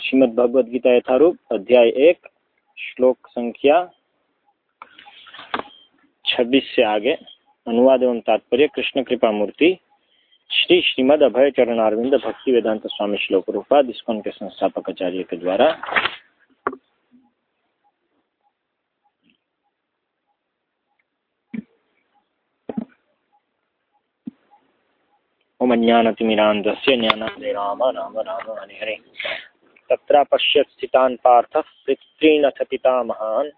श्रीमद भगवद गीता यथारूप अध्याय एक श्लोक संख्या छब्बीस से आगे। अनुवाद एवं तात्पर्य कृष्ण कृपा मूर्ति श्री श्रीमद अभय चरणारविंद भक्ति वेदांत स्वामी श्लोक रूपाद इसको के संस्थापक आचार्य के द्वारा। ओम ज्ञानतिमिरान्धस्य ज्ञानादे राम राम राम, हरे हरे। तत्र पश्यत् स्थितान् पार्थः पितॄनथ पितामहान्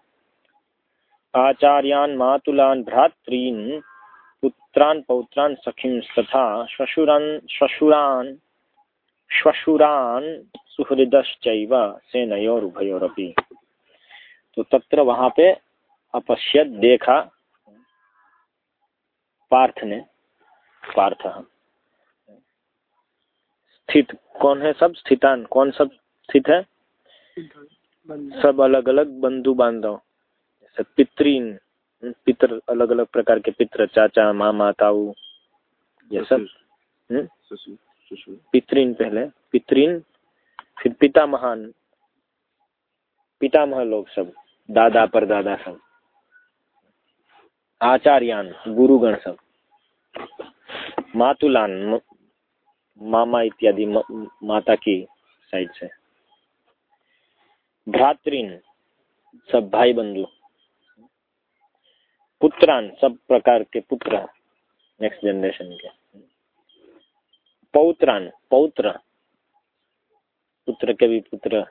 आचार्यान् मातुलान् भ्रातॄन्, पुत्रान् पौत्रान् सखींस्तथा श्वशुरान् श्वशुरान् श्वशुरान् सुहृदश्चैव सेनयोरुभयोरपि। तो तत्र वहाँ पे अपश्यत देखा पार्थ ने पार्थ। स्थित, कौन है सब? स्थितान, कौन सब स्थित है। सब अलग अलग बंधु बांधव जैसे पितरीन पितर अलग अलग प्रकार के पितर चाचा मामा ताऊ ये सब। हम्म? पितरीन पहले पितरीन फिर पिता महान पितामह लोग सब दादा पर दादा सब। आचार्यान गुरुगण सब। मातुलान मामा इत्यादि माता की साइड से। भ्रातृन सब भाई बंधु पुत्रान सब प्रकार के पुत्र नेक्स्ट जनरेशन के। पौत्रान पौत्र पुत्र के भी पुत्र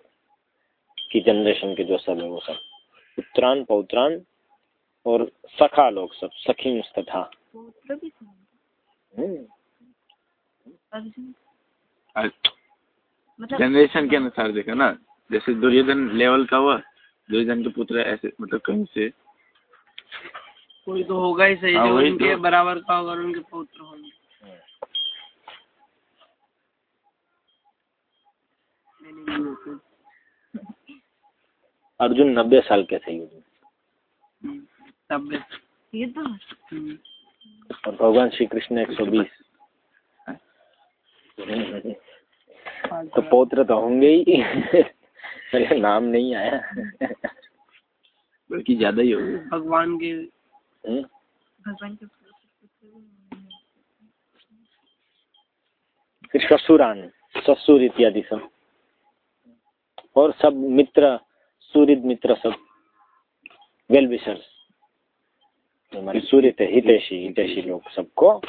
की जनरेशन के जो सब है वो सब। पुत्रान पौत्रान और सखा लोग सब सखी तथा। जनरेशन के अनुसार देखा ना। जैसे दुर्योधन लेवल का हुआ दुर्योधन के पुत्र ऐसे मतलब कहीं से? कोई तो होगा ही सही हाँ, जो उनके तो। बराबर का होगा उनके पुत्र होंगे। अर्जुन नब्बे साल के थे में हम्म, तब ये तो हम्म, और भगवान श्री कृष्ण एक सौ बीस। तो पौत्र तो होंगे ही। मेरे नाम नहीं आया। बल्कि ज़्यादा ही होगा भगवान के हम्म? भगवान के फिर ससुरान ससुर इत्यादि सब। और सब मित्र सूर्य मित्र सब। Well wishers. हमारे सूर्य थे हितेशी हितेशी लोग सबको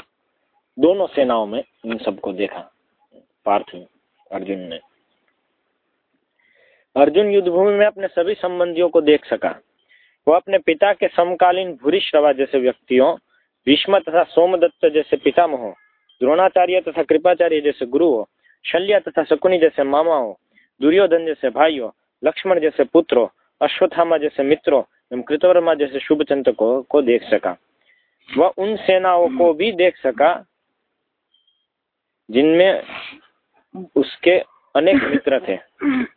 दोनों सेनाओं में इन सबको देखा पार्थ में अर्जुन ने। अर्जुन युद्ध भूमि में अपने सभी संबंधियों को देख सका। वो अपने पिता के समकालीन भूरिश्रवा जैसे व्यक्तियों, भीष्म तथा सोमदत्त जैसे पितामह, द्रोणाचार्य तथा कृपाचार्य जैसे गुरु हो शल्य तथा शकुनी जैसे मामा हो दुर्योधन जैसे भाइयों, लक्ष्मण जैसे पुत्रों, अश्वत्थामा जैसे मित्रों एवं कृतवर्मा जैसे शुभ चिंतकों को देख सका। वह उन सेनाओं को भी देख सका, जिनमें उसके अनेक मित्र थे।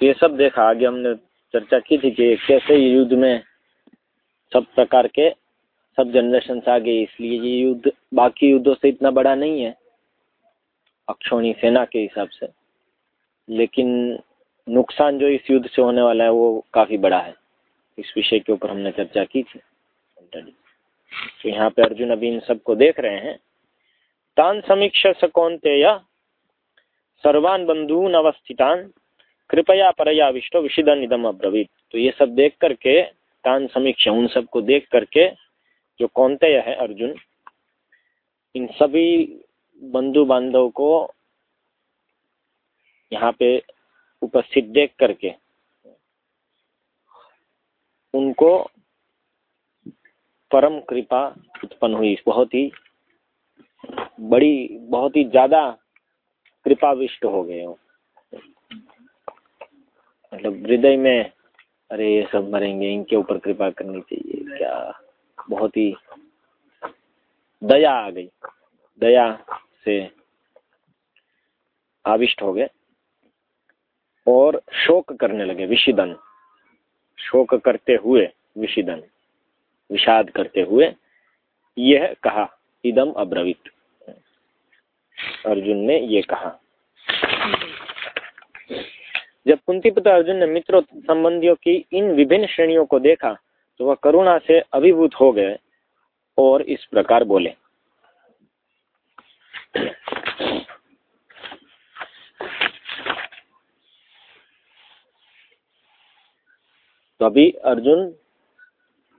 ये सब देखा, आगे हमने चर्चा की थी कि कैसे युद्ध में सब प्रकार के सब जनरेशन आ गए इसलिए ये युद्ध, बाकी युद्धों से इतना बड़ा नहीं है, अक्षोणी सेना के हिसाब से। लेकिन नुकसान जो इस युद्ध से होने वाला है, वो काफ़ी बड़ा है। इस विषय के ऊपर हमने चर्चा की थी। तो यहाँ पे अर्जुन अभी इन सबको देख रहे हैं। तान समीक्ष स कौनतेय, सर्वान बंधून अवस्थितान, कृपया परया विष्टो विशिदन इदम अब्रवीत। तो ये सब देख करके, तान समीक्षा, उन सबको देख करके, जो कौनतेय है अर्जुन, इन सभी बंधु बांधव को यहाँ पे उपस्थित देख करके, उनको परम कृपा उत्पन्न हुई। बहुत ही बड़ी, बहुत ही ज़्यादा कृपाविष्ट हो गए मतलब हृदय में, अरे ये सब मरेंगे, इनके ऊपर कृपा करनी चाहिए। क्या? बहुत ही दया आ गई। दया से आविष्ट हो गए और शोक करने लगे, विषिदन। शोक करते हुए विषिदन। विषाद करते हुए यह कहा, इदम अब्रवीत। अर्जुन ने ये कहा। जब कुंती अर्जुन ने मित्रों संबंधियों की इन विभिन्न श्रेणियों को देखा तो वह करुणा से अभिभूत हो गए और इस प्रकार बोले। तो अभी अर्जुन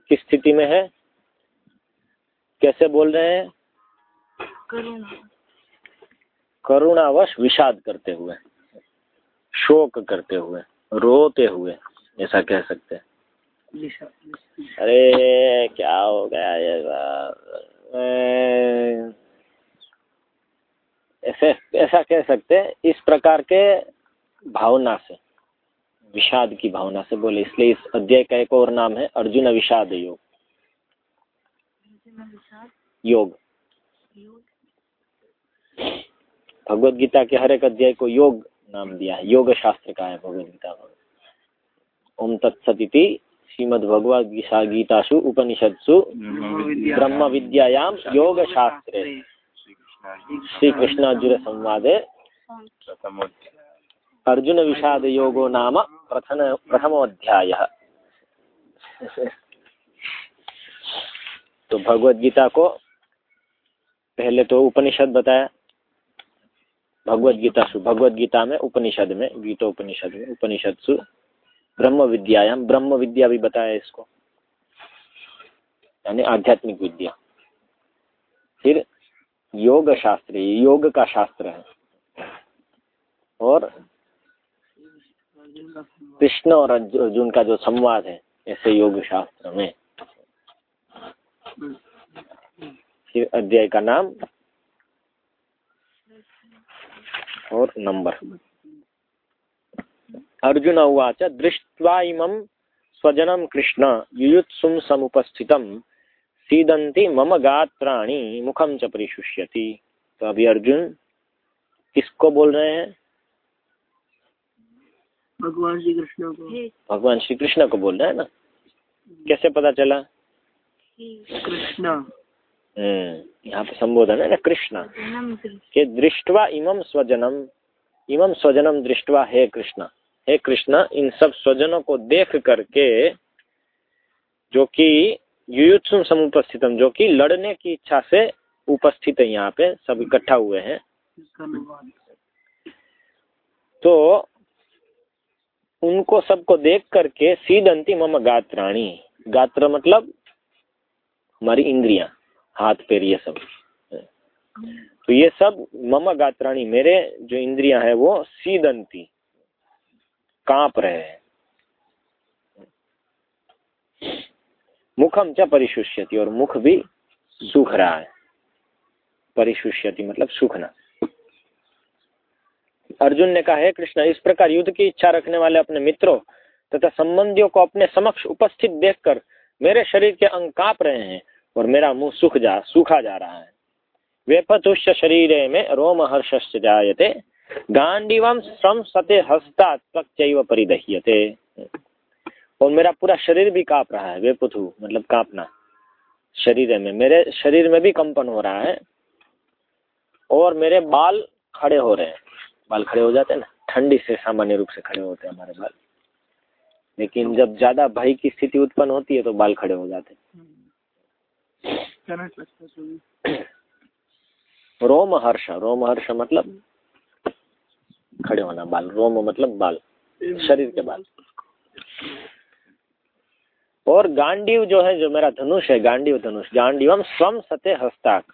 किस स्थिति में है? कैसे बोल रहे हैं? करुणा करुणावश विषाद करते हुए, शोक करते हुए, रोते हुए, ऐसा कह सकते हैं। अरे, क्या हो गया ये ऐसे, ऐसा कह सकते हैं, इस प्रकार के भावना से। विषाद की भावना से बोले। इसलिए इस अध्याय का एक और नाम है अर्जुन विषाद योग। योग। भगवत गीता के हर एक अध्याय को योग नाम दिया है। योग शास्त्र का है भगवत गीता का। ओम तत्सदिति श्रीमद भगवद गीता गीतासु उपनिषत्सु ब्रह्म विद्यायाम योग शास्त्रे। श्री कृष्ण अर्जुन संवादे अर्जुन विषाद योगो नाम प्रथम प्रथमोध्याय। तो भगवत गीता को पहले तो उपनिषद बताया। भगवत गीता सु भगवत गीता में, उपनिषद में गीता उपनिषद में, उपनिषद सु ब्रह्म विद्यायाम ब्रह्म विद्या भी बताया इसको। यानी आध्यात्मिक विद्या। फिर योग शास्त्र योग का शास्त्र है। और। कृष्ण और अर्जुन का जो संवाद है, ऐसे योग शास्त्र में अध्याय का नाम और नंबर। अर्जुन उवाच, दृष्ट्वा इमं स्वजनं कृष्ण, युयुत्सुं समुपस्थितं, सीदन्ति मम गात्राणि मुखम च परिशुष्यति। तो अभी अर्जुन किसको बोल रहे हैं? भगवान श्री कृष्ण को। भगवान श्री कृष्ण को बोल रहे हैं ना? कैसे पता चला? कृष्ण। हम्म यहाँ पे संबोधन है ना कृष्ण। के दृष्टवा इमम स्वजनम इमम स्वजनम दृष्टवा हे कृष्ण। हे कृष्ण इन सब स्वजनों को देख करके जो कि युयुत्सुम समुपस्थितम जो कि लड़ने की इच्छा से उपस्थित है यहाँ पे सब इकट्ठा हुए हैं। तो उनको सबको देख करके सीदंती मम गात्राणी। गात्र मतलब हमारी इंद्रियाँ, हाथ, पैर, ये सब। तो ये सब मम गात्राणी, मेरे जो इंद्रियाँ है वो सीदंती, काँप रहे हैं। मुखम च परिशुष्यति और मुख भी सूख रहा है। परिशुष्यति मतलब सूखना। अर्जुन ने कहा, है कृष्ण, इस प्रकार युद्ध की इच्छा रखने वाले अपने मित्रों तथा संबंधियों को अपने समक्ष उपस्थित देखकर मेरे शरीर के अंग काँप रहे हैं और मेरा मुँह सूख जा, सूखा जा रहा है। वेपतुष्य शरीर में रोम हर्ष जायते, गांडीवम श्रम सते हस्ता त्वक्चैव परिदह्यते। और मेरा पूरा शरीर भी काँप रहा है वेपुथु मतलब कांपना। शरीर में, मेरे शरीर में भी कंपन हो रहा है और मेरे बाल खड़े हो रहे हैं। बाल खड़े हो जाते हैं ना ठंडी से सामान्य रूप से खड़े होते हैं हमारे बाल। लेकिन जब ज़्यादा भय की स्थिति उत्पन्न होती है तो बाल खड़े हो जाते हैं। रोम हर्ष रोम हर्ष मतलब खड़े होना बाल रोम मतलब बाल शरीर के बाल। और गांडीव जो है जो मेरा धनुष है गांडीव धनुष गांडीवम स्वम सते हस्ताक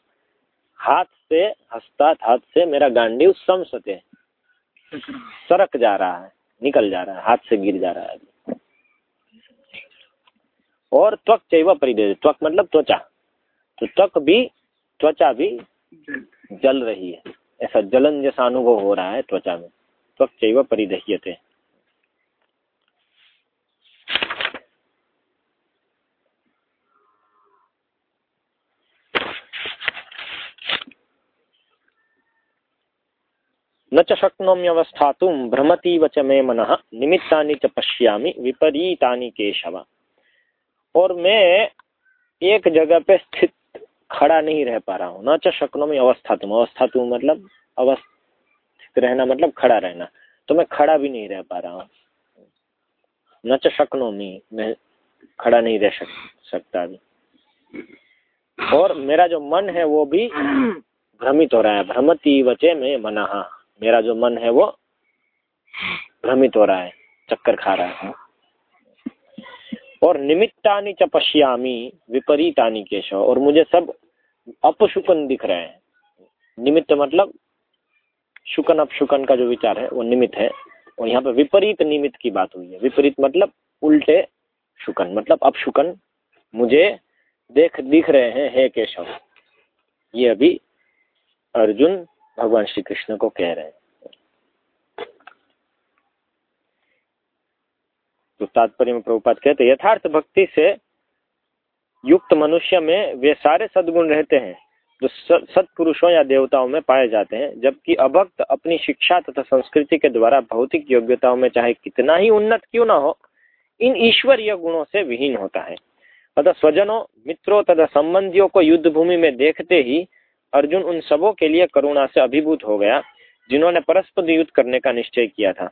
हाथ से हस्तात हाथ से मेरा गांडीव स्वम सते। सरक जा रहा है, निकल जा रहा है, हाथ से गिर जा रहा है और त्वक चैव परिदे, त्वक मतलब त्वचा। तो त्वक भी, त्वचा भी जल रही है। ऐसा जलन जैसा अनुभव हो रहा है त्वचा में। त्वक चैव परिदह्यते। न च शक्नोम्यवस्थातुं भ्रमतीव च मे मनः निमित्तानि च पश्यामि विपरीतानि केशव। और मैं एक जगह पे स्थित खड़ा नहीं रह पा रहा हूँ। न च शक्नो में अवस्था तुम अवस्था तुम मतलब अवस्थित रहना मतलब खड़ा रहना। तो मैं खड़ा भी नहीं रह पा रहा हूँ। न च शक्नो में खड़ा नहीं रह सक, सकता अभी और मेरा जो मन है वो भी भ्रमित हो रहा है। भ्रमती वचे में मना। मेरा जो मन है वो भ्रमित हो रहा है, चक्कर खा रहा है। और निमित्तानी च पश्यामी, विपरीतानी केशव। और मुझे सब अपशुकन दिख रहे हैं। निमित्त मतलब शुकन अपशुकन का जो विचार है, वो निमित्त है। और यहाँ पे विपरीत निमित्त की बात हुई है। विपरीत मतलब उल्टे शुकन मतलब अपशुकन मुझे देख, दिख रहे हैं, हे केशव। ये अभी अर्जुन भगवान श्री कृष्ण को कह रहे हैं। तो तात्पर्य में प्रभुपात कहते यथार्थ भक्ति से युक्त मनुष्य में वे सारे सद्गुण रहते हैं, जो सत्पुरुषों या देवताओं में पाए जाते हैं, जबकि अभक्त अपनी शिक्षा तथा संस्कृति के द्वारा भौतिक योग्यताओं में चाहे कितना ही उन्नत क्यों ना हो, इन ईश्वरीय गुणों से विहीन होता है। अतः स्वजनों, मित्रों तथा संबंधियों को युद्ध भूमि में देखते ही अर्जुन उन सबों के लिए करुणा से अभिभूत हो गया, जिन्होंने परस्पर युद्ध करने का निश्चय किया था।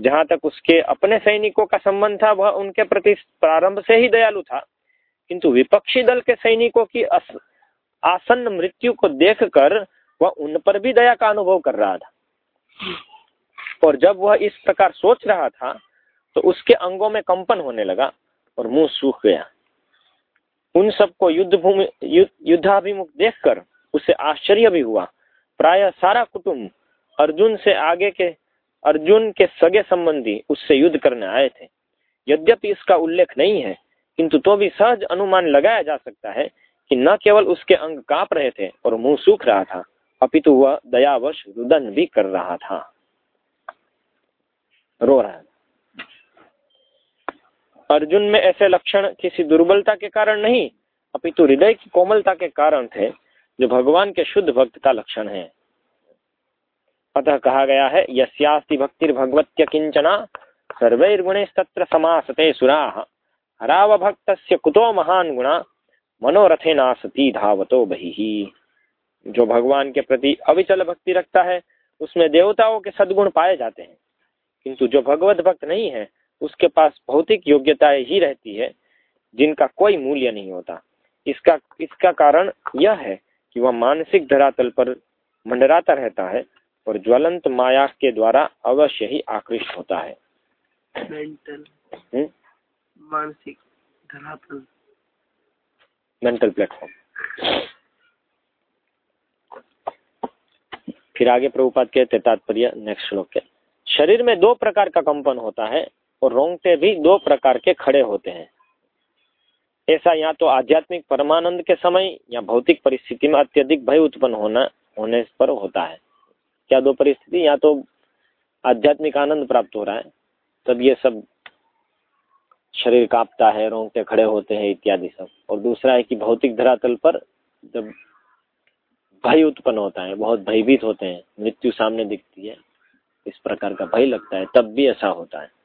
जहाँ तक उसके अपने सैनिकों का संबंध था, वह उनके प्रति प्रारंभ से ही दयालु था। किंतु विपक्षी दल के सैनिकों की आसन्न मृत्यु को देखकर वह उन पर भी दया का अनुभव कर रहा था। और जब वह इस प्रकार सोच रहा था तो उसके अंगों में कंपन होने लगा और मुँह सूख गया। उन सबको युद्ध भूमि युद्धाभिमुख देखकर उसे आश्चर्य भी हुआ। प्राय सारा कुटुंब अर्जुन से आगे के, अर्जुन के सगे संबंधी उससे युद्ध करने आए थे। यद्यपि इसका उल्लेख नहीं है, किंतु तो भी सहज अनुमान लगाया जा सकता है कि न केवल उसके अंग काँप रहे थे और मुँह सूख रहा था, अपितु वह दयावश रुदन भी कर रहा था। रो रहा अर्जुन में ऐसे लक्षण किसी दुर्बलता के कारण नहीं, अपितु हृदय की कोमलता के कारण थे। जो भगवान के शुद्ध भक्त का लक्षण है। अतः कहा गया है, यस्यास्ति भक्तिर्भगवत्य किंचना, सर्वैर्गुणैस्तत्र समासते सुरा। हराव भक्त कुतो महान गुणा, मनोरथे नासती धावतो बही। जो भगवान के प्रति अविचल भक्ति रखता है, उसमें देवताओं के सद्गुण पाए जाते हैं। किंतु जो भगवत भक्त नहीं है, उसके पास भौतिक योग्यताएँ ही रहती है, जिनका कोई मूल्य नहीं होता। इसका इसका कारण यह है कि वह मानसिक धरातल पर मंडराता रहता है और ज्वलंत माया के द्वारा अवश्य ही आकृष्ट होता है। मेंटल हम्म? मानसिक धरातल। मेंटल प्लेटफॉर्म फिर आगे प्रभुपाद कहते तात्पर्य नेक्स्ट श्लोक के। शरीर में दो प्रकार का कंपन होता है और रोंगटे भी दो प्रकार के खड़े होते हैं। ऐसा या तो आध्यात्मिक परमानंद के समय या भौतिक परिस्थिति में अत्यधिक भय उत्पन्न होना, होने पर होता है। क्या दो परिस्थिति? या तो आध्यात्मिक आनंद प्राप्त हो रहा है, तब ये सब शरीर कांपता है, रोंगटे खड़े होते हैं, इत्यादि सब। और दूसरा है कि भौतिक धरातल पर जब भय उत्पन्न होता है, बहुत भयभीत होते हैं, मृत्यु सामने दिखती है, इस प्रकार का भय लगता है, तब भी ऐसा होता है।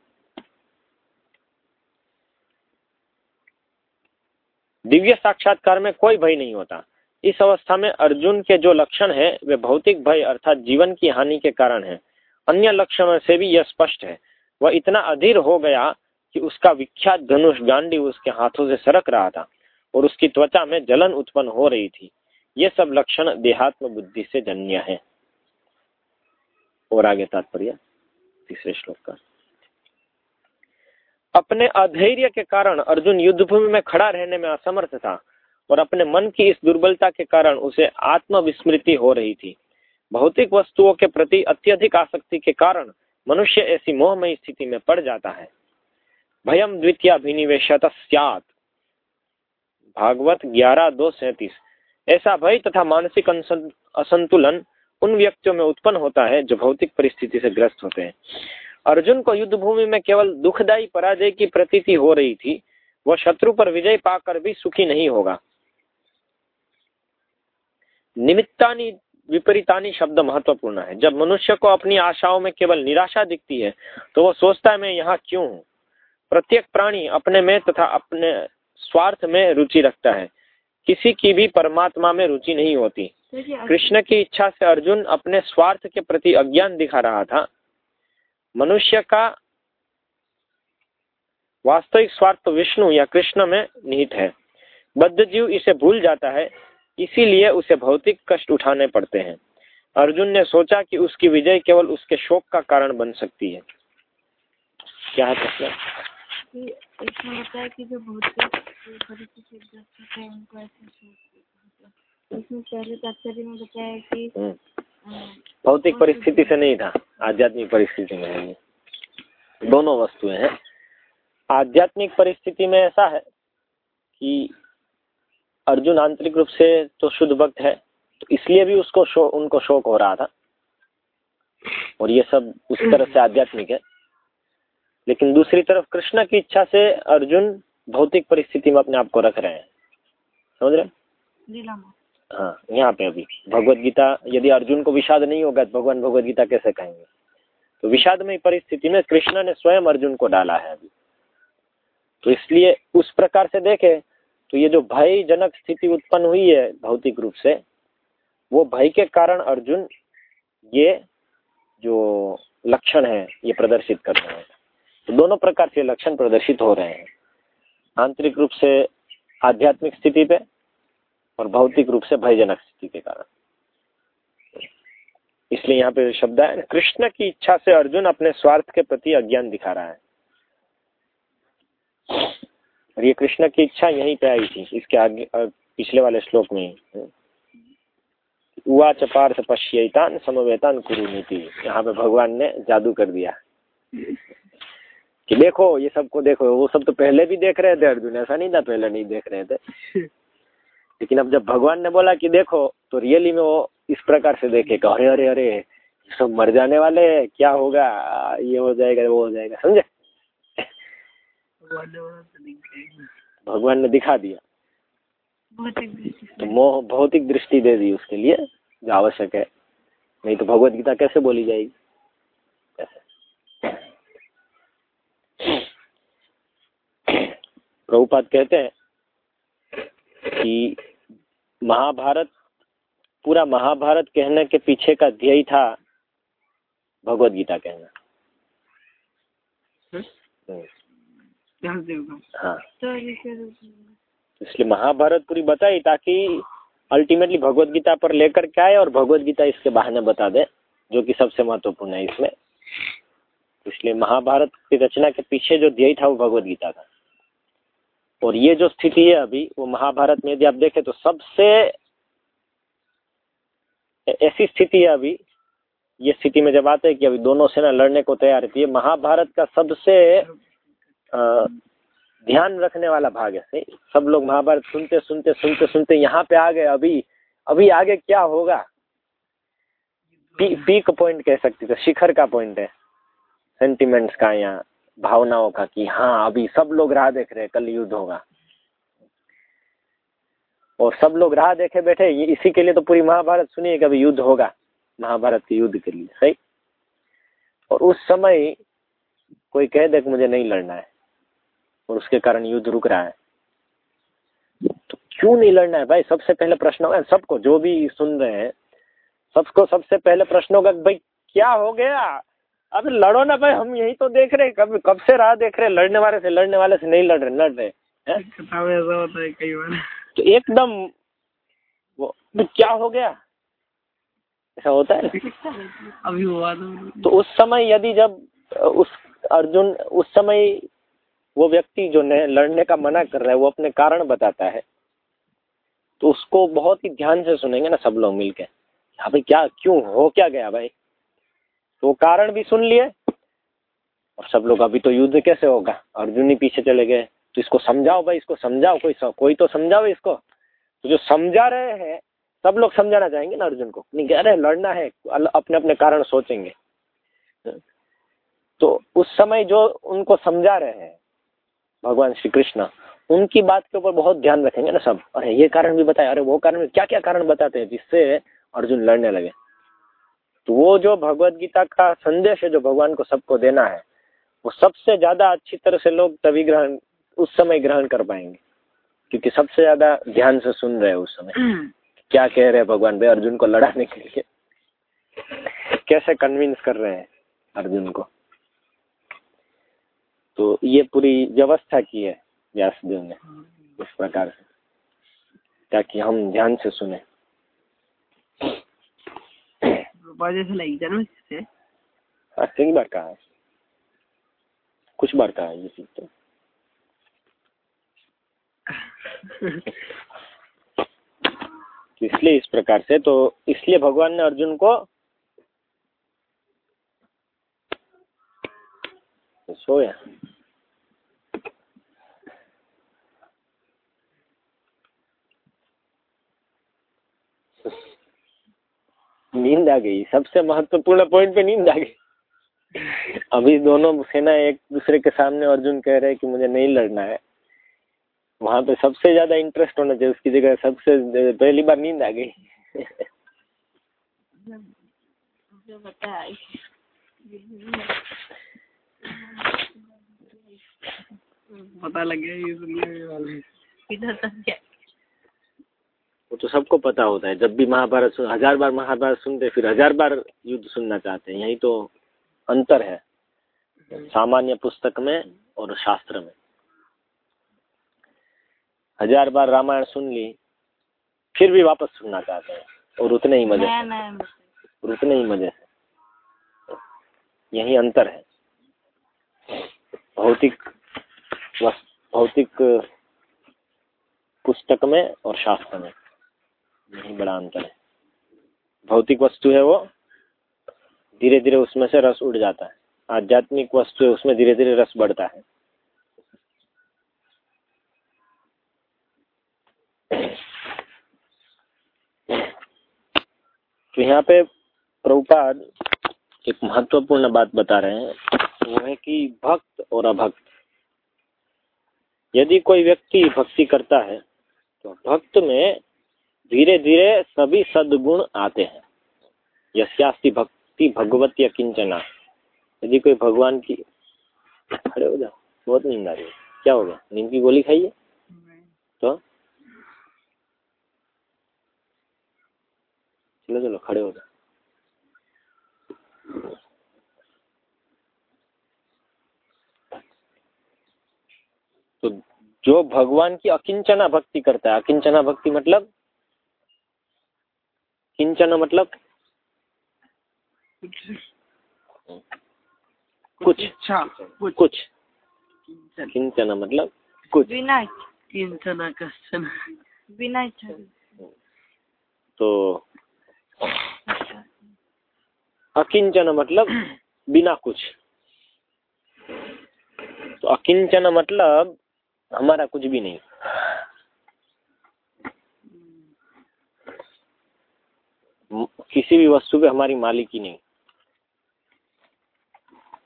दिव्य साक्षात्कार में कोई भय नहीं होता। इस अवस्था में अर्जुन के जो लक्षण है, वे भौतिक भय अर्थात जीवन की हानि के कारण है। अन्य लक्षणों से भी यह स्पष्ट है। वह इतना अधीर हो गया कि उसका विख्यात धनुष गांडी उसके हाथों से सरक रहा था और उसकी त्वचा में जलन उत्पन्न हो रही थी। ये सब लक्षण देहात्म बुद्धि से जन्य है। और आगे तात्पर्य, तीसरे श्लोक का। अपने अधैर्य के कारण अर्जुन युद्धभूमि में खड़ा रहने में असमर्थ था और अपने मन की इस दुर्बलता के कारण उसे आत्मविस्मृति हो रही थी। भौतिक वस्तुओं के प्रति अत्यधिक आसक्ति के कारण मनुष्य ऐसी मोहमयी स्थिति में पड़ जाता है। भयम द्वितीय अभिनिवेशत भागवत ग्यारह दो सैतीस। ऐसा भय तथा मानसिक असंतुलन उन व्यक्तियों में उत्पन्न होता है जो भौतिक परिस्थिति से ग्रस्त होते हैं। अर्जुन को युद्ध भूमि में केवल दुखदायी पराजय की प्रतीति हो रही थी। वह शत्रु पर विजय पाकर भी सुखी नहीं होगा। निमित्तानी विपरीतानी शब्द महत्वपूर्ण है। जब मनुष्य को अपनी आशाओं में केवल निराशा दिखती है तो वह सोचता है मैं यहाँ क्यों हूँ? प्रत्येक प्राणी अपने में तथा अपने स्वार्थ में रुचि रखता है। किसी की भी परमात्मा में रुचि नहीं होती। कृष्ण की इच्छा से अर्जुन अपने स्वार्थ के प्रति अज्ञान दिखा रहा था। मनुष्य का वास्तविक स्वार्थ विष्णु या कृष्ण में निहित है। बद्ध जीव इसे भूल जाता है इसीलिए उसे भौतिक कष्ट उठाने पड़ते हैं। अर्जुन ने सोचा कि उसकी विजय केवल उसके शोक का कारण बन सकती है। क्या है प्रश्न? कि जो भौतिक परिस्थिति में बताया कि हम्म, भौतिक परिस्थिति से नहीं था। आध्यात्मिक परिस्थिति में है। दोनों वस्तुएँ हैं। आध्यात्मिक परिस्थिति में ऐसा है कि अर्जुन आंतरिक रूप से तो शुद्ध भक्त है तो इसलिए भी उसको शो, उनको शोक हो रहा था। और ये सब उस तरह से आध्यात्मिक है। लेकिन दूसरी तरफ़ कृष्ण की इच्छा से अर्जुन भौतिक परिस्थिति में अपने आप को रख रहे हैं। समझ रहे हैं? यहाँ पे अभी। भगवत गीता, यदि अर्जुन को विषाद नहीं होगा तो भगवान भगवत गीता कैसे कहेंगे? तो विषादमय परिस्थिति में कृष्ण ने स्वयं अर्जुन को डाला है अभी। तो इसलिए उस प्रकार से देखे तो ये जो भयजनक स्थिति उत्पन्न हुई है भौतिक रूप से, वो भय के कारण अर्जुन ये जो लक्षण है, ये प्रदर्शित कर रहे हैं। तो दोनों प्रकार से लक्षण प्रदर्शित हो रहे हैं। आंतरिक रूप से आध्यात्मिक स्थिति पे और भौतिक रूप से भयजनक स्थिति के कारण। इसलिए यहाँ पे शब्द है, कृष्ण की इच्छा से अर्जुन अपने स्वार्थ के प्रति अज्ञान दिखा रहा है। और ये कृष्ण की इच्छा यहीं पे आई थी, इसके आगे पिछले वाले श्लोक में। ही उवाच पार्थ पश्यतान समवेतान कुरु नीति यहाँ पे भगवान ने जादू कर दिया। कि देखो, ये सबको देखो, वो सब तो पहले भी देख रहे थे अर्जुन, ऐसा नहीं था, पहले नहीं देख रहे थे। लेकिन अब जब भगवान ने बोला कि देखो तो रियली में वो इस प्रकार से देखे कि अरे अरे अरे ये सब मर जाने वाले हैं, क्या होगा? ये हो जाएगा वो हो जाएगा समझे? भगवान ने बोला तो भगवान ने दिखा दिया। तो मोह भौतिक दृष्टि दे दी उसके लिए जो आवश्यक है। नहीं तो भगवत गीता कैसे बोली जाएगी? कैसे? प्रभुपाद कहते हैं कि महाभारत पूरा महाभारत कहने के पीछे का ध्येय था भगवत गीता कहना। हम्म, हाँ। के रूप में इसलिए महाभारत पूरी बताई ताकि अल्टीमेटली भगवत गीता पर लेकर के आए और भगवत गीता इसके बहाने बता दे जो कि सबसे महत्वपूर्ण है इसमें। इसलिए महाभारत की रचना के पीछे जो ध्येय था वो भगवत गीता था और ये जो स्थिति है अभी वो महाभारत में यदि आप देखें तो सबसे ऐसी स्थिति है अभी ये स्थिति में जब आते हैं कि अभी दोनों सेना लड़ने को तैयार है ये महाभारत का सबसे अ, ध्यान रखने वाला भाग है सब लोग महाभारत सुनते सुनते सुनते सुनते यहाँ पे आ गए अभी अभी आगे क्या होगा? पी, पीक पॉइंट कह सकती थे शिखर का पॉइंट है सेंटिमेंट्स का या भावनाओं का कि हाँ अभी सब लोग राह देख रहे कल युद्ध होगा। और सब लोग राह देखे बैठे इसी के लिए तो पूरी महाभारत सुनिए कि अभी युद्ध होगा, महाभारत के युद्ध के लिए, सही? और उस समय कोई कह दे कि मुझे नहीं लड़ना है, और उसके कारण युद्ध रुक रहा है। तो क्यों नहीं लड़ना है भाई? सबसे पहले प्रश्न होगा, सबको, जो भी सुन रहे हैं, सबको सबसे पहले प्रश्न होगा भाई, क्या हो गया? अब लड़ो ना भाई हम यही तो देख रहे हैं। कब कब से राह देख रहे हैं? लड़ने वाले से लड़ने वाले से नहीं लड़ रहे लड़ रहे हैं ऐसा होता है कई बार। तो एकदम वो तो क्या हो गया? ऐसा होता है अभी हुआ तो तो उस समय यदि जब उस अर्जुन उस समय वो व्यक्ति जो ने लड़ने का मना कर रहा है वो अपने कारण बताता है तो उसको बहुत ही ध्यान से सुनेंगे ना सब लोग मिलके। हाँ भाई क्या क्यों हो क्या गया भाई? तो कारण भी सुन लिए। और सब लोग अभी तो युद्ध कैसे होगा? अर्जुन ही पीछे चले गए। तो इसको समझाओ भाई, इसको समझाओ कोई कोई तो समझाओ इसको। तो जो समझा रहे हैं, सब लोग समझाना चाहेंगे ना अर्जुन को। नहीं, कह रहे लड़ना है अपने अपने कारण सोचेंगे। तो उस समय जो उनको समझा रहे हैं, भगवान श्री कृष्ण, उनकी बात के ऊपर बहुत ध्यान रखेंगे ना सब। अरे, ये कारण भी बताए। अरे, वो कारण क्या क्या कारण बताते हैं जिससे अर्जुन लड़ने लगे? तो वो जो भगवत गीता का संदेश है जो भगवान को सबको देना है वो सबसे ज़्यादा अच्छी तरह से लोग तभी ग्रहण उस समय ग्रहण कर पाएँगे। क्योंकि सबसे ज़्यादा ध्यान से सुन रहे हैं उस समय। क्या कह रहे हैं भगवान भाई अर्जुन को लड़ाने के लिए? कैसे कन्विंस कर रहे हैं अर्जुन को? तो ये पूरी व्यवस्था की है व्यासदेव ने इस प्रकार से ताकि हम ध्यान से सुने। बाजे से लगी जन्म से। हाँ कई बार कहा है। कुछ बार कहा है ये चीज़ तो। इसलिए इस प्रकार से तो इसलिए भगवान ने अर्जुन को सोया। नींद आ गई। सबसे महत्वपूर्ण पॉइंट पे नींद आ गई। अभी दोनों सेना एक दूसरे के सामने अर्जुन कह रहे हैं कि मुझे नहीं लड़ना है। वहाँ पे सबसे ज़्यादा इंटरेस्ट होना चाहिए उसकी जगह सबसे पहली बार नींद आ गई। पता लग गया ये वाले। इधर तक क्या वो तो सबको पता होता है। जब भी महाभारत सुन हज़ार बार महाभारत सुनते फिर हज़ार बार युद्ध सुनना चाहते हैं। यही तो अंतर है। सामान्य पुस्तक में और शास्त्र में। हज़ार बार रामायण सुन ली फिर भी वापस सुनना चाहते हैं। और उतने ही मज़े और उतने ही मज़े यही अंतर है। भौतिक भौतिक पुस्तक में और शास्त्र में। यही बड़ा अंतर है। भौतिक वस्तु है वो धीरे धीरे उसमें से रस उड़ जाता है। आध्यात्मिक वस्तु है, उसमें धीरे धीरे रस बढ़ता है। तो यहाँ पे प्रभुपाद एक महत्वपूर्ण बात बता रहे हैं। वो है कि भक्त और अभक्त। यदि कोई व्यक्ति भक्ति करता है तो भक्त में धीरे धीरे सभी सद्गुण आते हैं। यस्यास्ति भक्ति भगवती किंचना। यदि कोई भगवान की खड़े हो जाओ बहुत नींद आ रही है। क्या हो गया? नींद की गोली खाइए तो? चलो चलो, खड़े हो जाओ। तो जो भगवान की अकिंचना भक्ति करता है, अकिंचना भक्ति मतलब किंचन मतलब? कुछ। अच्छा कुछ। कुछ। किंचन किंचन मतलब कुछ। बिना किंचन कश्चन। बिना इच्छा तो अकिंचन मतलब बिना कुछ। तो अकिंचन मतलब हमारा कुछ भी नहीं म- किसी भी वस्तु पे हमारी मालिकी नहीं।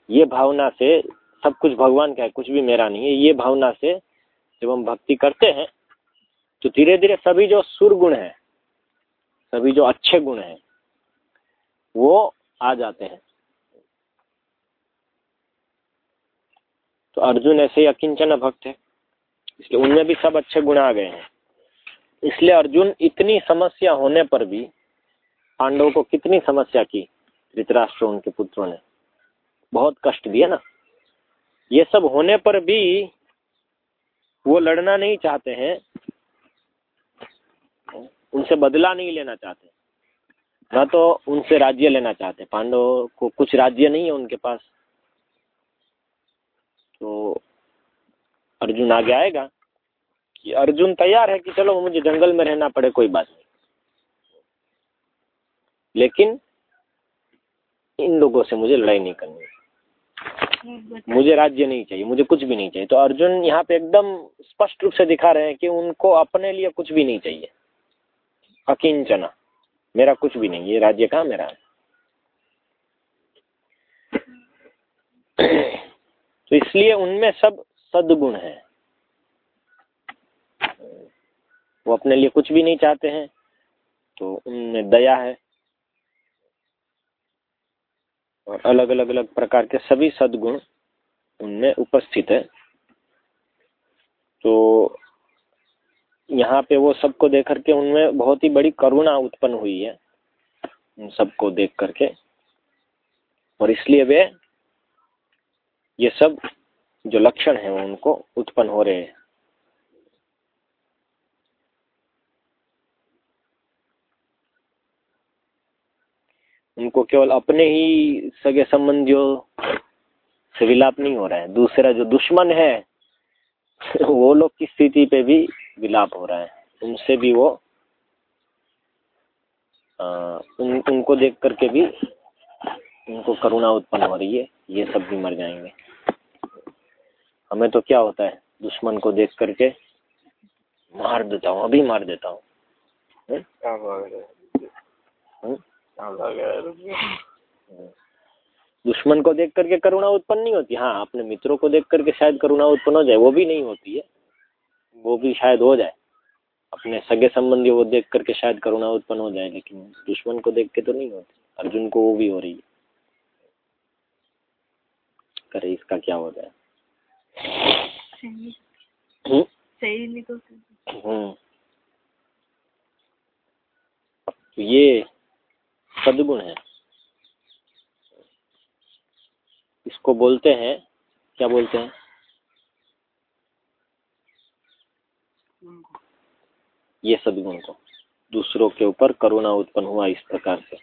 ये भावना से सब कुछ भगवान का है, कुछ भी मेरा नहीं है। ये भावना से जब हम भक्ति करते हैं तो धीरे धीरे सभी जो सुर गुण है, सभी जो अच्छे गुण हैं, वो आ जाते हैं। तो अर्जुन ऐसे ही अकिंचन भक्त है, इसलिए उनमें भी सब अच्छे गुण आ गए हैं। इसलिए अर्जुन इतनी समस्या होने पर भी पांडवों को कितनी समस्या की, धृतराष्ट्र उनके पुत्रों ने। बहुत कष्ट दिया ना। ये सब होने पर भी वो लड़ना नहीं चाहते हैं, उनसे बदला नहीं लेना चाहते। न तो उनसे राज्य लेना चाहते। पांडवों को कुछ राज्य नहीं है उनके पास। तो अर्जुन आगे आएगा कि अर्जुन तैयार है कि चलो मुझे जंगल में रहना पड़े, कोई बात नहीं। लेकिन इन लोगों से मुझे लड़ाई नहीं करनी मुझे राज्य नहीं चाहिए, मुझे कुछ भी नहीं चाहिए। तो अर्जुन यहाँ पे एकदम स्पष्ट रूप से दिखा रहे हैं कि उनको अपने लिए कुछ भी नहीं चाहिए। अकिंचना, मेरा कुछ भी नहीं, ये राज्य कहाँ मेरा तो इसलिए उनमें सब सद्गुण है। वो अपने लिए कुछ भी नहीं चाहते हैं तो उनमें दया है। और अलग अलग अलग प्रकार के सभी सद्गुण उनमें उपस्थित है। तो यहाँ पे वो सबको देख करके उनमें बहुत ही बड़ी करुणा उत्पन्न हुई है, उन सबको देख करके। और इसलिए वे ये सब जो लक्षण है उनको उत्पन्न हो रहे हैं। उनको केवल अपने ही सगे संबंधियों से विलाप नहीं हो रहा है। दूसरा जो दुश्मन है वो लोग की स्थिति पे भी विलाप हो रहा है। उनसे भी वो आ, उन उनको देख करके भी उनको करुणा उत्पन्न हो रही है। ये सब भी मर जाएँगे। हमें तो क्या होता है? दुश्मन को देख करके मार देता हूँ अभी मार देता हूँ। दुश्मन को देख करके करुणा उत्पन्न नहीं होती। हाँ अपने मित्रों को देख करके शायद करुणा उत्पन्न हो जाए वो भी नहीं होती है। वो भी शायद हो जाए। अपने सगे संबंधी वो देख करके शायद करुणा उत्पन्न हो जाए लेकिन दुश्मन को देख के तो नहीं होती। अर्जुन को वो भी हो रही है। करे इसका क्या हो जाए? हम्म? सैनिकों हम्म। तो ये सदगुण है। इसको बोलते हैं क्या बोलते हैं? ये सदगुण को। दूसरों के ऊपर करुणा उत्पन्न हुआ इस प्रकार से।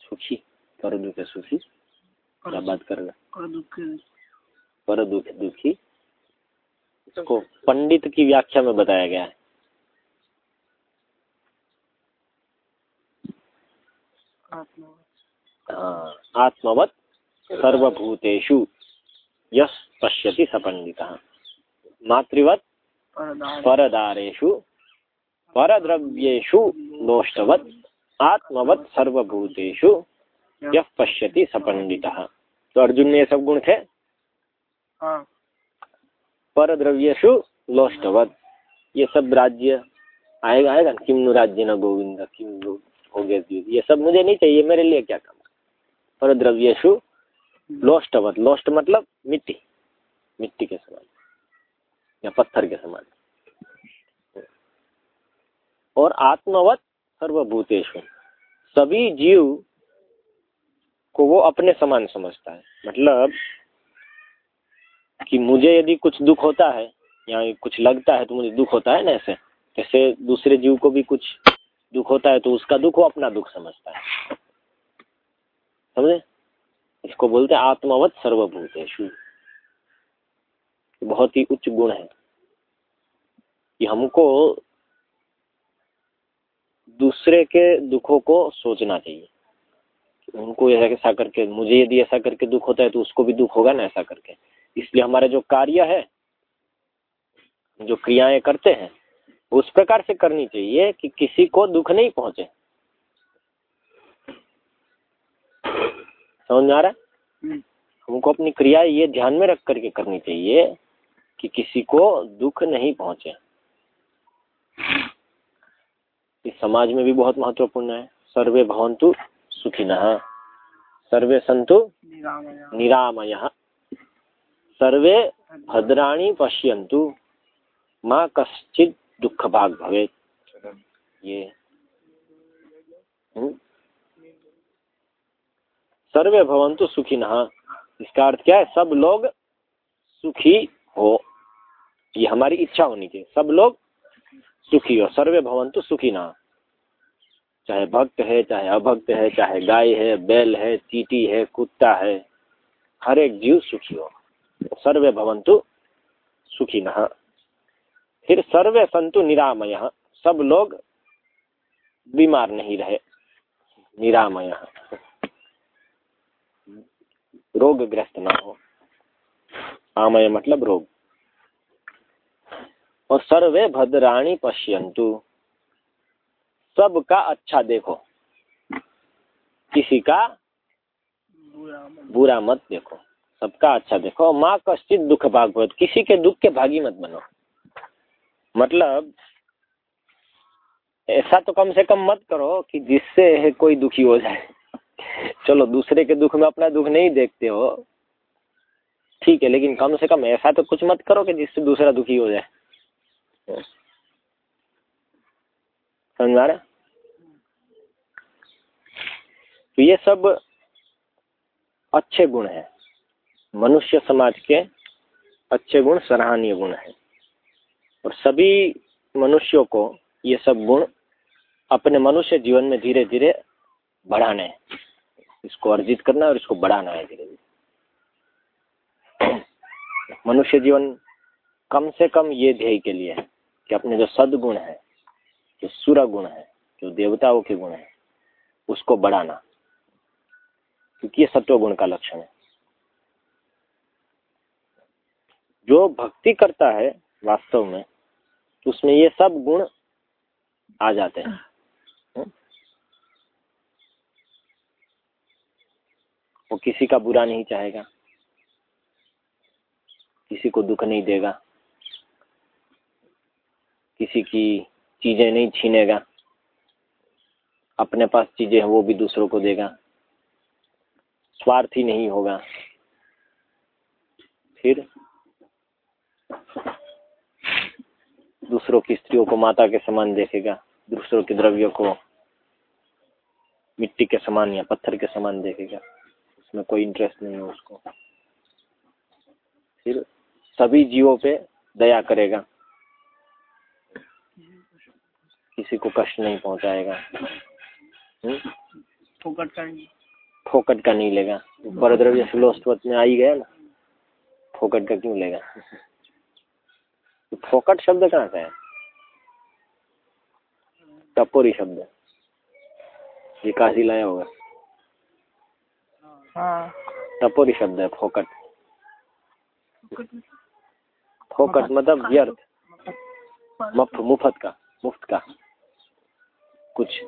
सुखी पर दुख सुखी। क्या बात कर रहे पर दुख दुखी इसको पंडित की व्याख्या में बताया गया है आत्मा हाँ, आत्मवत। सर्वभूतेषु यस पश्यति स पंडितः मातृवत परदार परदारेषु परद्रव्येषु नोष्टवत्। आत्मवत सर्वभूतेषु यह पश्यति स पंडितः तो अर्जुन में ये सब गुण थे? हाँ। पर द्रव्यशु लोष्टवत ये सब राज्य आएगा आएगा किम राज्य न गोविंद किम द्विज। ये सब मुझे नहीं चाहिए, मेरे लिए क्या काम? पर द्रव्यशु लोष्टवत लोष्ट मतलब मिट्टी मिट्टी के समान, या पत्थर के समान। और आत्मवत सर्वभूतेषु, सभी जीव को वो अपने समान समझता है। मतलब कि मुझे यदि कुछ दुख होता है, या कुछ लगता है तो मुझे दुख होता है ना ऐसे, जैसे दूसरे जीव को भी कुछ दुख होता है तो उसका दुख वो अपना दुख समझता है। समझे? इसको बोलते हैं आत्मवत सर्वभूतेषु। बहुत ही उच्च गुण है। कि हमको दूसरे के दुखों को सोचना चाहिए। उनको ऐसा करके, मुझे यदि ऐसा करके दुख होता है तो उसको भी दुख होगा ना ऐसा करके। इसलिए हमारे जो कार्य है, जो क्रियाएँ करते हैं उस प्रकार से करनी चाहिए कि किसी को दुख नहीं पहुँचे। समझ में आ रहा है? हम्म, हमको अपनी क्रिया ये ध्यान में रख करके करनी चाहिए कि किसी को दुख नहीं पहुँचे। इस समाज में भी बहुत महत्वपूर्ण है। सर्वे भवंतु सुखिनः सर्वे संतु निरामया। निरामय। सर्वे भद्राणी पश्यंतु माँ कश्चित दुख भाग भवे। ये। हम्म? सर्वे भवंतु सुखिनः। इसका अर्थ क्या है? सब लोग सुखी हो। ये हमारी इच्छा होनी चाहिए। सब लोग सुखी हो। सर्वे भवंतु सुखिनः। चाहे भक्त है चाहे अभक्त है चाहे गाय है बैल है चीटी है कुत्ता है हर एक जीव सुखी हो। सर्वे भवंतु सुखिनः। फिर सर्वे संतु निरामय। सब लोग बीमार नहीं रहे। निरामय। रोग ग्रस्त ना हो। आमय मतलब रोग। और सर्वे भद्राणी पश्यंतु सबका अच्छा देखो। किसी का बुरा मत। देखो। सबका अच्छा देखो। माँ कश्चित दुख भागवत किसी के दुख के भागी मत बनो। मतलब ऐसा तो कम से कम मत करो कि जिससे कोई दुखी हो जाए। चलो, दूसरे के दुख में अपना दुख नहीं देखते हो। ठीक है, लेकिन कम से कम ऐसा तो कुछ मत करो कि जिससे दूसरा दुखी हो जाए। समझ रहा तो ये सब अच्छे गुण हैं। मनुष्य समाज के अच्छे गुण, सराहनीय गुण हैं। और सभी मनुष्यों को ये सब गुण अपने मनुष्य जीवन में धीरे धीरे बढ़ाने हैं। इसको अर्जित करना है और इसको बढ़ाना है धीरे धीरे। मनुष्य जीवन कम से कम ये ध्येय के लिए है कि अपने जो सदगुण है, जो सुर गुण है, जो देवताओं के गुण है, उसको बढ़ाना। क्योंकि ये सत्व गुण का लक्षण है। जो भक्ति करता है वास्तव में तो उसमें ये सब गुण आ जाते हैं हम्म? वो किसी का बुरा नहीं चाहेगा किसी को दुख नहीं देगा किसी की चीज़ें नहीं छीनेगा अपने पास चीज़ें हैं वो भी दूसरों को देगा स्वार्थी नहीं होगा फिर दूसरों की स्त्रियों को माता के समान देखेगा दूसरों के द्रव्य को मिट्टी के समान या पत्थर के समान देखेगा। उसमें कोई इंटरेस्ट नहीं है उसको। फिर सभी जीवों पे दया करेगा। किसी को कष्ट नहीं पहुंचाएगा। हम्म? फोकट का नहीं फोकट का नहीं लेगा। पर द्रव्य में आ ही गया ना। फोकट का क्यों लेगा? फोकट शब्द कहाँ का है? टपोरी शब्द। ये काशी लाया होगा। हाँ। टपोरी शब्द है फोकट। फोकट मतलब व्यर्थ। मुफ़्त मुफ़्त का मुफ़्त का। कुछ।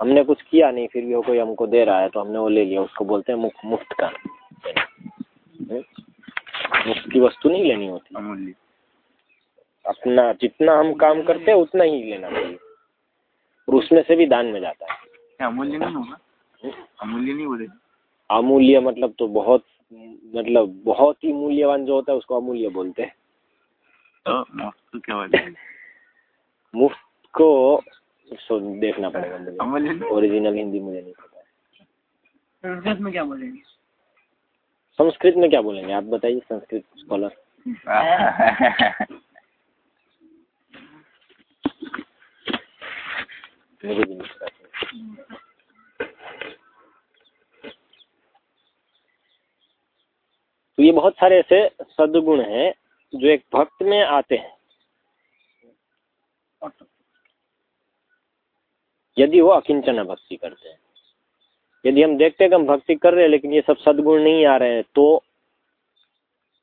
हमने कुछ किया नहीं फिर भी वो कोई हमको दे रहा है तो हमने वो ले लिया उसको बोलते हैं मुफ़्त मुफ़्त का। हम्म? मुफ़्त की वस्तु नहीं लेनी होती। अमूल्य। अपना जितना हम काम करते हैं उतना ही लेना चाहिए। और उसमें से भी दान में जाता है। क्या अमूल्य नहीं होगा? अमूल्य नहीं बोले अमूल्य मतलब तो बहुत मतलब बहुत ही मूल्यवान जो होता है उसको अमूल्य बोलते हैं। तो मुफ़्त क्या बोले मुफ़्त को सो देखना पड़ेगा मुझे। अमूल्य ओरिजिनल हिंदी मुझे नहीं पता। है संस्कृत में क्या बोलेंगे? संस्कृत में क्या बोलेंगे? आप बताइए संस्कृत स्कॉलर मुझे भी नहीं पता तो ये बहुत सारे ऐसे सदगुण हैं जो एक भक्त में आते हैं। यदि वो अकिंचन भक्ति करते हैं। यदि हम देखते हैं कि हम भक्ति कर रहे हैं लेकिन ये सब सदगुण नहीं आ रहे हैं तो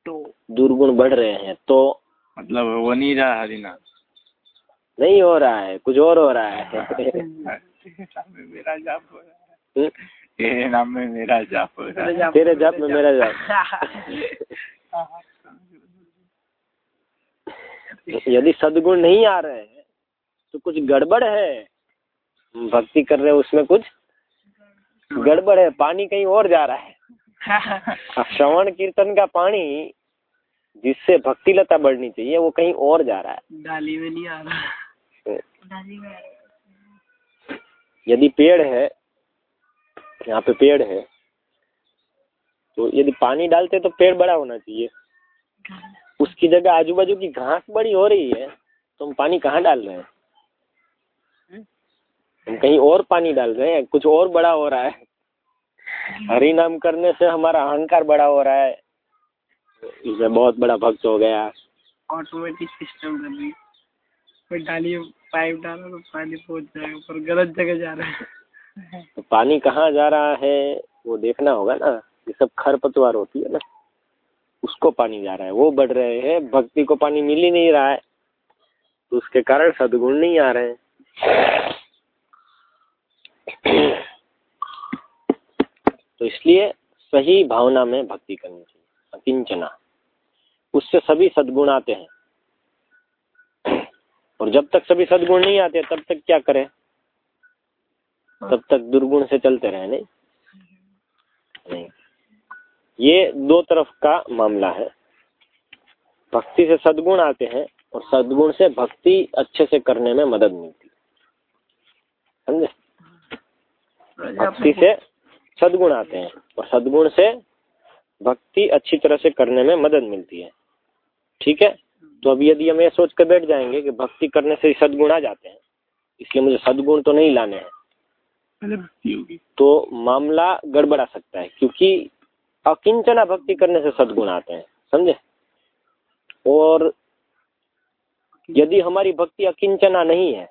तो दुर्गुण बढ़ रहे हैं तो मतलब वो नहीं रहा नहीं हो रहा है कुछ और हो रहा है। तेरे नाम में मेरा जाप हो रहा है। हम्म? तेरे में मेरा जाप हो रहा है। तेरे जाप में मेरा जाप। यदि सदगुण नहीं आ रहे हैं तो कुछ गड़बड़ है? भक्ति कर रहे उसमें कुछ? गड़बड़ है पानी कहीं और जा रहा है। श्रवण कीर्तन का पानी जिससे भक्ति लता बढ़नी चाहिए वो कहीं और जा रहा है। डाली में नहीं आ रहा। यदि पेड़ है यहाँ पे पेड़ है तो यदि पानी डालते तो पेड़ बड़ा होना चाहिए। उसकी जगह आजू बाजू की घास बड़ी हो रही है तो हम पानी कहाँ डाल रहे हैं? हम कहीं और पानी डाल रहे हैं कुछ और बड़ा हो रहा है। हरि नाम करने से हमारा अहंकार बड़ा हो रहा है। इसमें बहुत बड़ा भक्त हो गया। ऑटोमेटिक सिस्टम कर रही है पाइप डाला तो पानी पहुँच जाएगा, पर गलत जगह जा रहा है। तो पानी कहाँ जा रहा है, वो देखना होगा ना। ये सब खरपतवार होती है ना। उसको पानी जा रहा है। वो बढ़ रहे हैं, भक्ति को पानी मिल ही नहीं रहा है। तो उसके कारण सदगुण नहीं आ रहे हैं। तो इसलिए सही भावना में भक्ति करनी चाहिए। अकिंचना। उससे सभी सदगुण आते हैं। और जब तक सभी सदगुण नहीं आते तब तक क्या करें? तब तक दुर्गुण से चलते रहे नहीं? नहीं। ये दो तरफ़ का मामला है। भक्ति से सदगुण आते हैं और सदगुण से भक्ति अच्छे से करने में मदद मिलती है। समझे? भक्ति से सदगुण आते हैं और सदगुण से भक्ति अच्छी तरह से करने में मदद मिलती है। ठीक है? तो अभी यदि हम ये सोच कर बैठ जाएँगे कि भक्ति करने से सद्गुण आ जाते हैं इसलिए मुझे सद्गुण तो नहीं लाने हैं। पहले भक्ति होगी। तो मामला गड़बड़ा सकता है क्योंकि अकिंचना भक्ति करने से सद्गुण आते हैं समझे? और यदि हमारी भक्ति अकिंचना नहीं है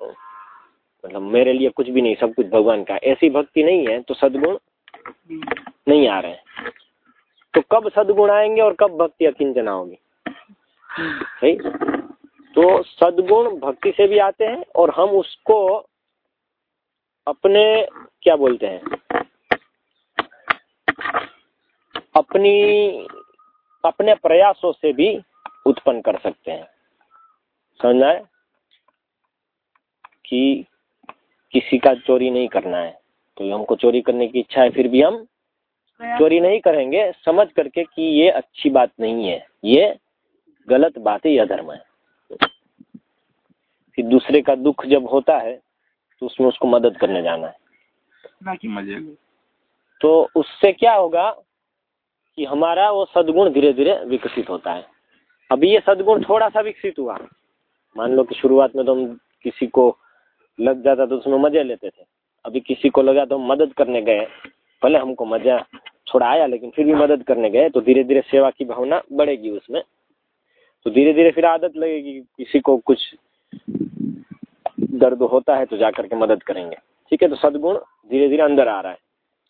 मतलब मेरे लिए कुछ भी नहीं सब कुछ भगवान का है, ऐसी भक्ति नहीं है तो सदगुण नहीं आ रहे हैं। तो कब सदगुण आएँगे और कब भक्ति अकिंचना होगी सही तो सद्गुण भक्ति से भी आते हैं और हम उसको अपने क्या बोलते हैं? अपनी अपने प्रयासों से भी उत्पन्न कर सकते हैं। समझ आए कि किसी का चोरी नहीं करना है। तो हमको चोरी करने की इच्छा है फिर भी हम चोरी नहीं करेंगे। समझ करके कि ये अच्छी बात नहीं है। ये गलत बात है यह धर्म है। फिर दूसरे का दुख जब होता है तो उसमें उसको मदद करने जाना है। ना कि मज़े तो उससे क्या होगा कि हमारा वो सदगुण धीरे धीरे विकसित होता है। अभी ये सदगुण थोड़ा सा विकसित हुआ। मान लो कि शुरुआत में तो हम किसी को लग जाता तो उसमें मज़े लेते थे। अभी किसी को लगा तो हम मदद करने गए। भले हमको मज़ा थोड़ा आया लेकिन फिर भी मदद करने गए तो धीरे धीरे सेवा की भावना बढ़ेगी उसमें। तो धीरे धीरे फिर आदत लगेगी किसी को कुछ दर्द होता है तो जा करके मदद करेंगे। ठीक है तो सद्गुण धीरे धीरे अंदर आ रहा है।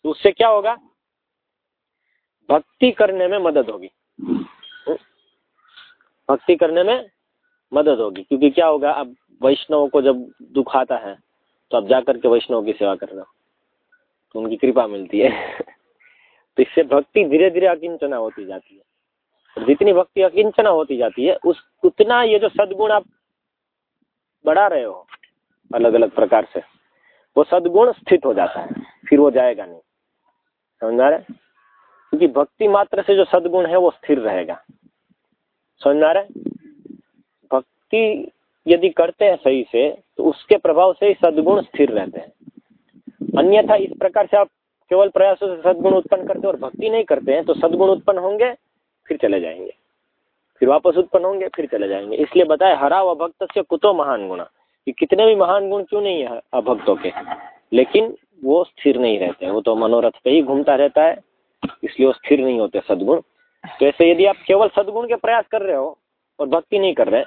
तो उससे क्या होगा? भक्ति करने में मदद होगी। भक्ति करने में मदद होगी, क्योंकि क्या होगा, अब वैष्णव को जब दुख आता है तो अब जा करके वैष्णव की सेवा कर रहे तो उनकी कृपा मिलती है। तो इससे भक्ति धीरे धीरे अकिंचना होती जाती है। जितनी भक्ति अकिंचना होती जाती है, उस, उतना ये जो सद्गुण आप बढ़ा रहे हो अलग अलग प्रकार से, वो सद्गुण स्थित हो जाता है, फिर वो जाएगा नहीं। समझ आ रहे क्योंकि भक्ति मात्र से जो सद्गुण है, वो स्थिर रहेगा। समझ आ रहे भक्ति यदि करते हैं सही से तो उसके प्रभाव से ही सद्गुण स्थिर रहते हैं। अन्यथा इस प्रकार से आप केवल प्रयासों से सद्गुण उत्पन्न करते हैं और भक्ति नहीं करते हैं तो सद्गुण उत्पन्न होंगे फिर चले जाएँगे। फिर वापस उत्पन्न होंगे, फिर चले जाएँगे। इसलिए बताए हरा व भक्त से कुतो महान गुणा। कि कितने भी महान गुण क्यों नहीं है अभक्तों के? लेकिन वो स्थिर नहीं रहते वो तो मनोरथ पे ही घूमता रहता है, इसलिए वो स्थिर नहीं होते सद्गुण। तो ऐसे यदि आप केवल सदगुण के प्रयास कर रहे हो और भक्ति नहीं कर रहे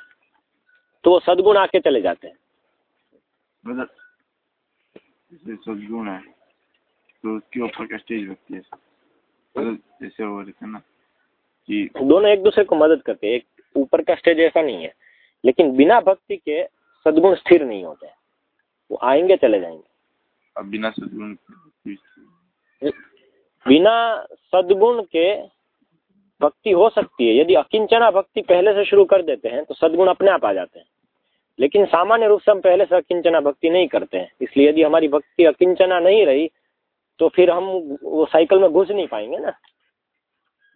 तो वो सदगुण आके चले जाते हैं। सदगुण है तो उसके ऊपर का स्टेज भक्ति है? मतलब जैसे ना दोनों एक दूसरे को मदद करते हैं। एक ऊपर का स्टेज ऐसा नहीं है। लेकिन बिना भक्ति के सदगुण स्थिर नहीं होते वो आएँगे चले जाएँगे। अब बिना सदगुण के बिना सद्गुण के भक्ति हो सकती है। यदि अकिंचना भक्ति पहले से शुरू कर देते हैं तो सदगुण अपने आप आ जाते हैं। लेकिन सामान्य रूप से हम पहले से अकिंचना भक्ति नहीं करते हैं। इसलिए यदि हमारी भक्ति अकिंचना नहीं रही तो फिर हम वो साइकिल में घुस नहीं पाएँगे ना।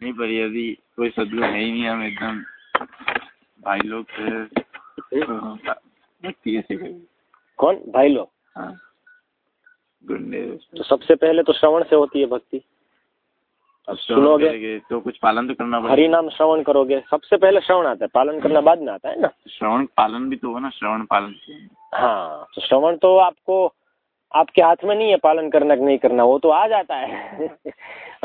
नहीं पर यदि कोई सद्गुण है ही नहीं हम एकदम भाई लोग थे, तो कौन? भाई लोग? हाँ। तो सबसे पहले तो श्रवण से होती है भक्ति। अब सुनोगे? तो कुछ पालन तो करना हरि पड़ेगा नाम श्रवण करोगे। सबसे पहले श्रवण आता है। पालन करना बाद में आता है ना? श्रवण पालन भी तो हो ना श्रवण पालन हाँ तो श्रवण तो आपको आपके हाथ में नहीं है पालन करना कि नहीं करना वो तो आ जाता है।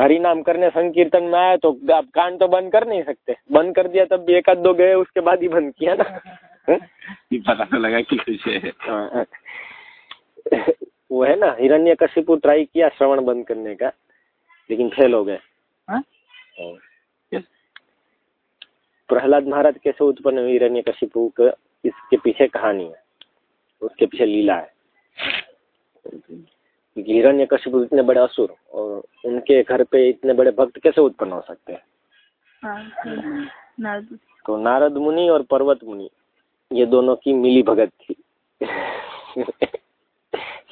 हरि नाम करने संकीर्तन में आए तो आप कान तो बंद कर नहीं सकते। बंद कर दिया तब भी एक आध दो गए उसके बाद ही बंद किया ना। ये पता तो लगा कि कुछ है। वो है ना हिरण्य कशिपु ट्राई किया श्रवण बंद करने का लेकिन फेल हो गए। हाँ? प्रहलाद महाराज कैसे उत्पन्न हुई हिरण्य कशिपु इसके पीछे कहानी है। उसके पीछे लीला है। क्योंकि हिरण्य कशिपु इतने बड़े असुर और उनके घर पे इतने बड़े भक्त कैसे उत्पन्न हो सकते हैं? हाँ, नारद तो नारद मुनि और पर्वत मुनि ये दोनों की मिली भगत थी।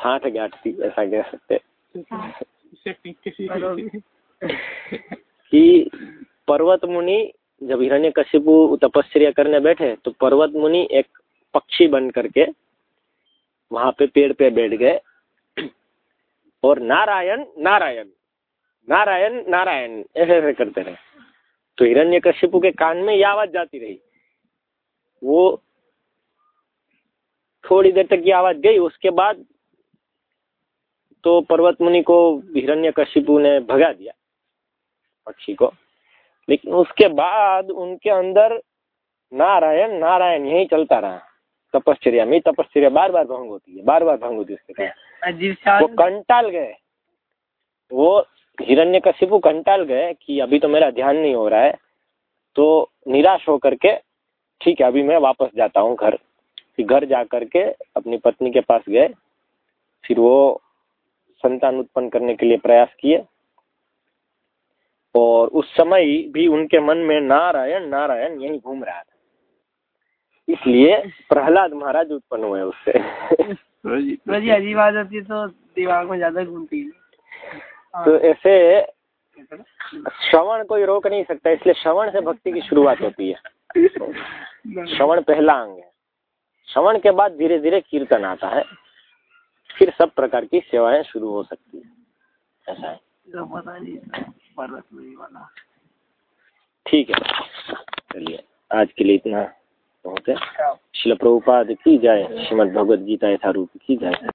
साठ गांठ थी ऐसा कह सकते हैं। हाँ, कि पर्वत मुनि जब हिरण्य कश्यपु तपस्या करने बैठे तो पर्वत मुनि एक पक्षी बन करके वहाँ पे पेड़ पे बैठ गए। और नारायण नारायण। नारायण नारायण, ऐसे ऐसे करते रहे। तो हिरण्य कशिपु के कान में ये आवाज़ जाती रही। वो थोड़ी देर तक ये आवाज़ गई, उसके बाद तो पर्वत मुनि को हिरण्य कशिपु ने भगा दिया, पक्षी को। लेकिन उसके बाद उनके अंदर नारायण नारायण यही चलता रहा। तपश्चर्या में, तपश्चर्या बार बार भंग होती है बार बार भंग होती है उसके कारण वो कंटाल गए। वो हिरण्य कशिपु कंटाल गए कि अभी तो मेरा ध्यान नहीं हो रहा है। तो निराश होकर के ठीक है अभी मैं वापस जाता हूँ घर। फिर घर जा करके अपनी पत्नी के पास गए। फिर वो संतान उत्पन्न करने के लिए प्रयास किए। और उस समय भी उनके मन में नारायण नारायण यही घूम रहा था। इसलिए प्रहलाद महाराज उत्पन्न हुए उससे। अजीब होती तो दिमाग में ज़्यादा घूमती है। हाँ। तो ऐसे श्रवण कोई रोक नहीं सकता इसलिए श्रवण से भक्ति की शुरुआत होती है। श्रवण पहला अंग है। श्रवण के बाद धीरे धीरे कीर्तन आता है। फिर सब प्रकार की सेवाएँ शुरू हो सकती है। ऐसा है। तो ठीक है। चलिए आज के लिए इतना। बहुत शिल प्रभुपाद की जाए श्रीमद भगवद गीता यथारूप की जाए